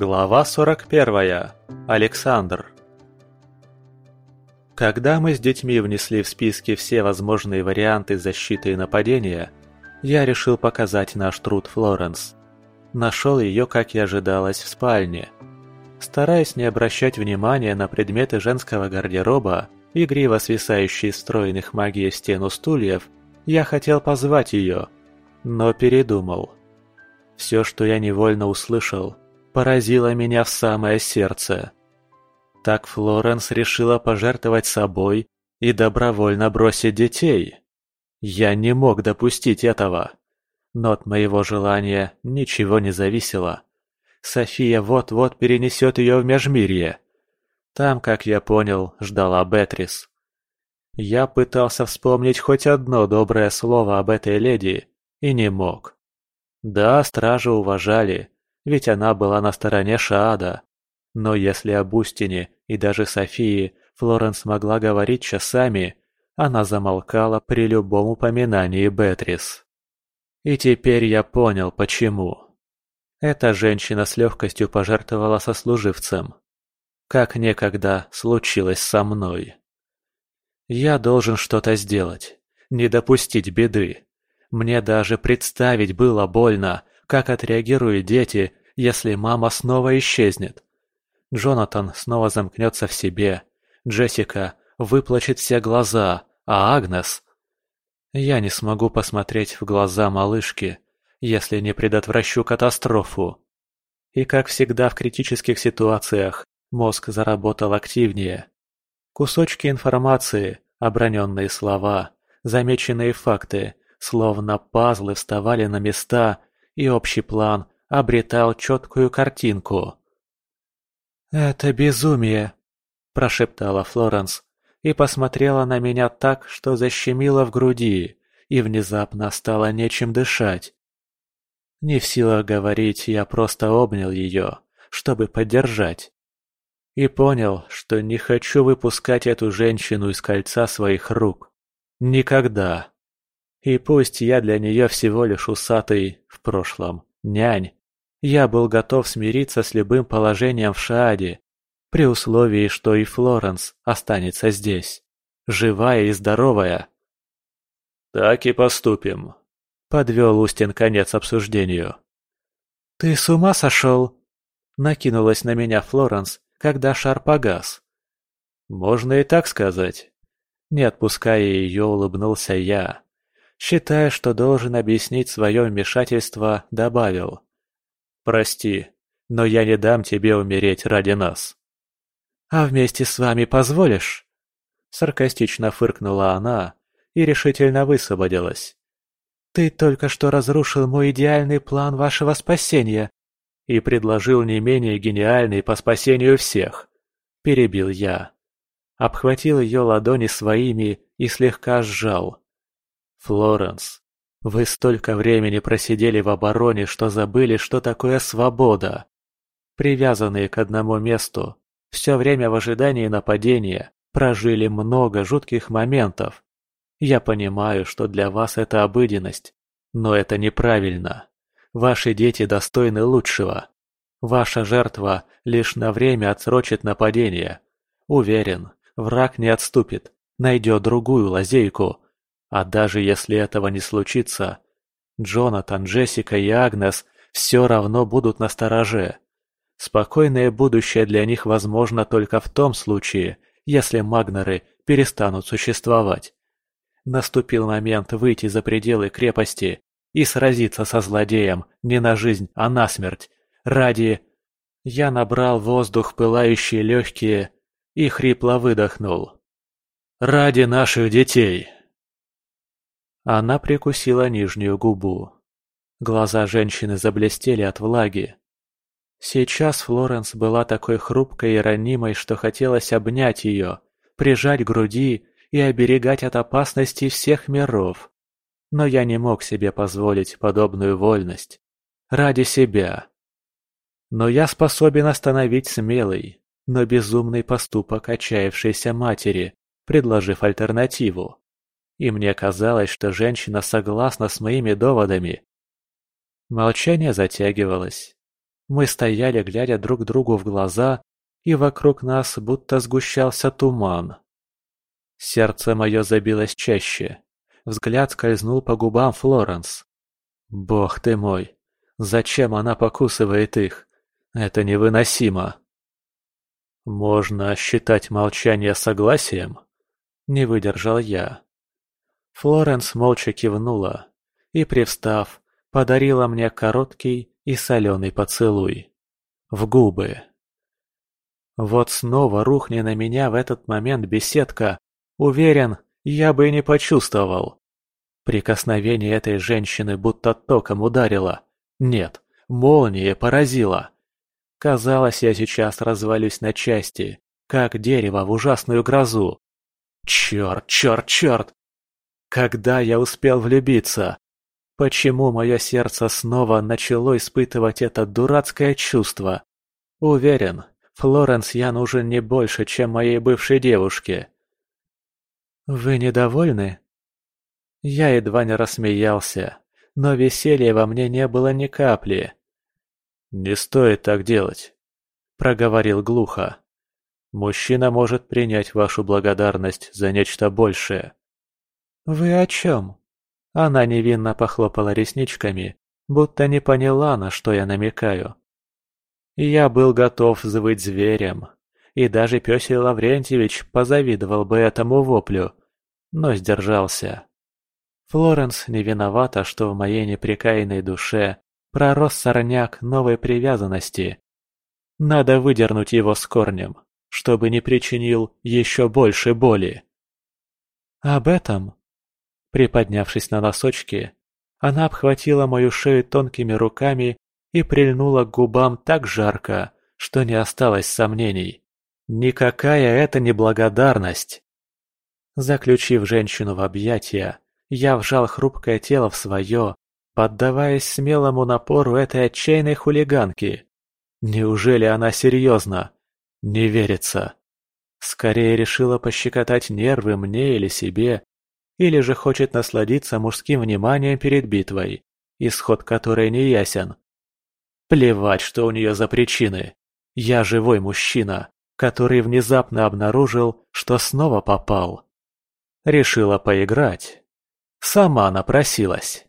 Глава 41. Александр. Когда мы с детьми внесли в списки все возможные варианты защиты и нападения, я решил показать наш труд Флоренс. Нашел ее, как и ожидалось, в спальне. Стараясь не обращать внимания на предметы женского гардероба, игриво свисающие стройных магией в стену стульев, я хотел позвать ее, но передумал. Все, что я невольно услышал, поразило меня в самое сердце. Так Флоренс решила пожертвовать собой и добровольно бросить детей. Я не мог допустить этого. Но от моего желания ничего не зависело. София вот-вот перенесет ее в Межмирье. Там, как я понял, ждала Бетрис. Я пытался вспомнить хоть одно доброе слово об этой леди и не мог. Да, стражи уважали, ведь она была на стороне Шаада. Но если об Устине и даже Софии Флоренс могла говорить часами, она замолкала при любом упоминании Бетрис. И теперь я понял, почему. Эта женщина с легкостью пожертвовала сослуживцем. Как некогда случилось со мной. Я должен что-то сделать, не допустить беды. Мне даже представить было больно, как отреагируют дети, если мама снова исчезнет. Джонатан снова замкнется в себе, Джессика выплачет все глаза, а Агнес... Я не смогу посмотреть в глаза малышки, если не предотвращу катастрофу. И как всегда в критических ситуациях, мозг заработал активнее. Кусочки информации, оброненные слова, замеченные факты, словно пазлы вставали на места, и общий план обретал четкую картинку. «Это безумие», – прошептала Флоренс и посмотрела на меня так, что защемило в груди, и внезапно стало нечем дышать. Не в силах говорить, я просто обнял ее, чтобы поддержать. И понял, что не хочу выпускать эту женщину из кольца своих рук. Никогда. И пусть я для нее всего лишь усатый в прошлом нянь, я был готов смириться с любым положением в Шааде, при условии, что и Флоренс останется здесь, живая и здоровая. «Так и поступим», — подвел Устин конец обсуждению. «Ты с ума сошел?» — накинулась на меня Флоренс, когда шар погас. «Можно и так сказать». Не отпуская ее, улыбнулся я. Считая, что должен объяснить свое вмешательство, добавил. «Прости, но я не дам тебе умереть ради нас». «А вместе с вами позволишь?» Саркастично фыркнула она и решительно высвободилась. «Ты только что разрушил мой идеальный план вашего спасения и предложил не менее гениальный по спасению всех», – перебил я. Обхватил ее ладони своими и слегка сжал. «Флоренс, вы столько времени просидели в обороне, что забыли, что такое свобода. Привязанные к одному месту, все время в ожидании нападения, прожили много жутких моментов. Я понимаю, что для вас это обыденность, но это неправильно. Ваши дети достойны лучшего. Ваша жертва лишь на время отсрочит нападение. Уверен, враг не отступит, найдет другую лазейку, а даже если этого не случится, Джонатан, Джессика и Агнес все равно будут на стороже. Спокойное будущее для них возможно только в том случае, если Магнеры перестанут существовать. Наступил момент выйти за пределы крепости и сразиться со злодеем не на жизнь, а на смерть. Ради... Я набрал воздух, пылающие легкие, и хрипло выдохнул. «Ради наших детей!» Она прикусила нижнюю губу. Глаза женщины заблестели от влаги. Сейчас Флоренс была такой хрупкой и ранимой, что хотелось обнять ее, прижать к груди и оберегать от опасностей всех миров. Но я не мог себе позволить подобную вольность. Ради себя. Но я способен остановить смелый, но безумный поступок отчаявшейся матери, предложив альтернативу и мне казалось, что женщина согласна с моими доводами. Молчание затягивалось. Мы стояли, глядя друг другу в глаза, и вокруг нас будто сгущался туман. Сердце мое забилось чаще. Взгляд скользнул по губам Флоренс. Бог ты мой, зачем она покусывает их? Это невыносимо. Можно считать молчание согласием? Не выдержал я. Флоренс молча кивнула и, привстав, подарила мне короткий и соленый поцелуй. В губы. Вот снова рухни на меня в этот момент беседка, уверен, я бы и не почувствовал. Прикосновение этой женщины будто током ударило. Нет, молнией поразило. Казалось, я сейчас развалюсь на части, как дерево в ужасную грозу. Черт, черт, черт! Когда я успел влюбиться? Почему мое сердце снова начало испытывать это дурацкое чувство? Уверен, Флоренс я нужен не больше, чем моей бывшей девушке. «Вы недовольны?» Я едва не рассмеялся, но веселья во мне не было ни капли. «Не стоит так делать», — проговорил глухо. «Мужчина может принять вашу благодарность за нечто большее». «Вы о чем?» Она невинно похлопала ресничками, будто не поняла, на что я намекаю. Я был готов взвыть зверем, и даже пёсий Лаврентьевич позавидовал бы этому воплю, но сдержался. Флоренс не виновата, что в моей непрекаянной душе пророс сорняк новой привязанности. Надо выдернуть его с корнем, чтобы не причинил еще больше боли. Об этом, приподнявшись на носочки, она обхватила мою шею тонкими руками и прильнула к губам так жарко, что не осталось сомнений. Никакая это не благодарность. Заключив женщину в объятия, я вжал хрупкое тело в свое, поддаваясь смелому напору этой отчаянной хулиганки. Неужели она серьезно? Не верится. Скорее решила пощекотать нервы мне или себе, или же хочет насладиться мужским вниманием перед битвой, исход которой не ясен. Плевать, что у нее за причины. Я живой мужчина, который внезапно обнаружил, что снова попал. Решила поиграть. Сама напросилась.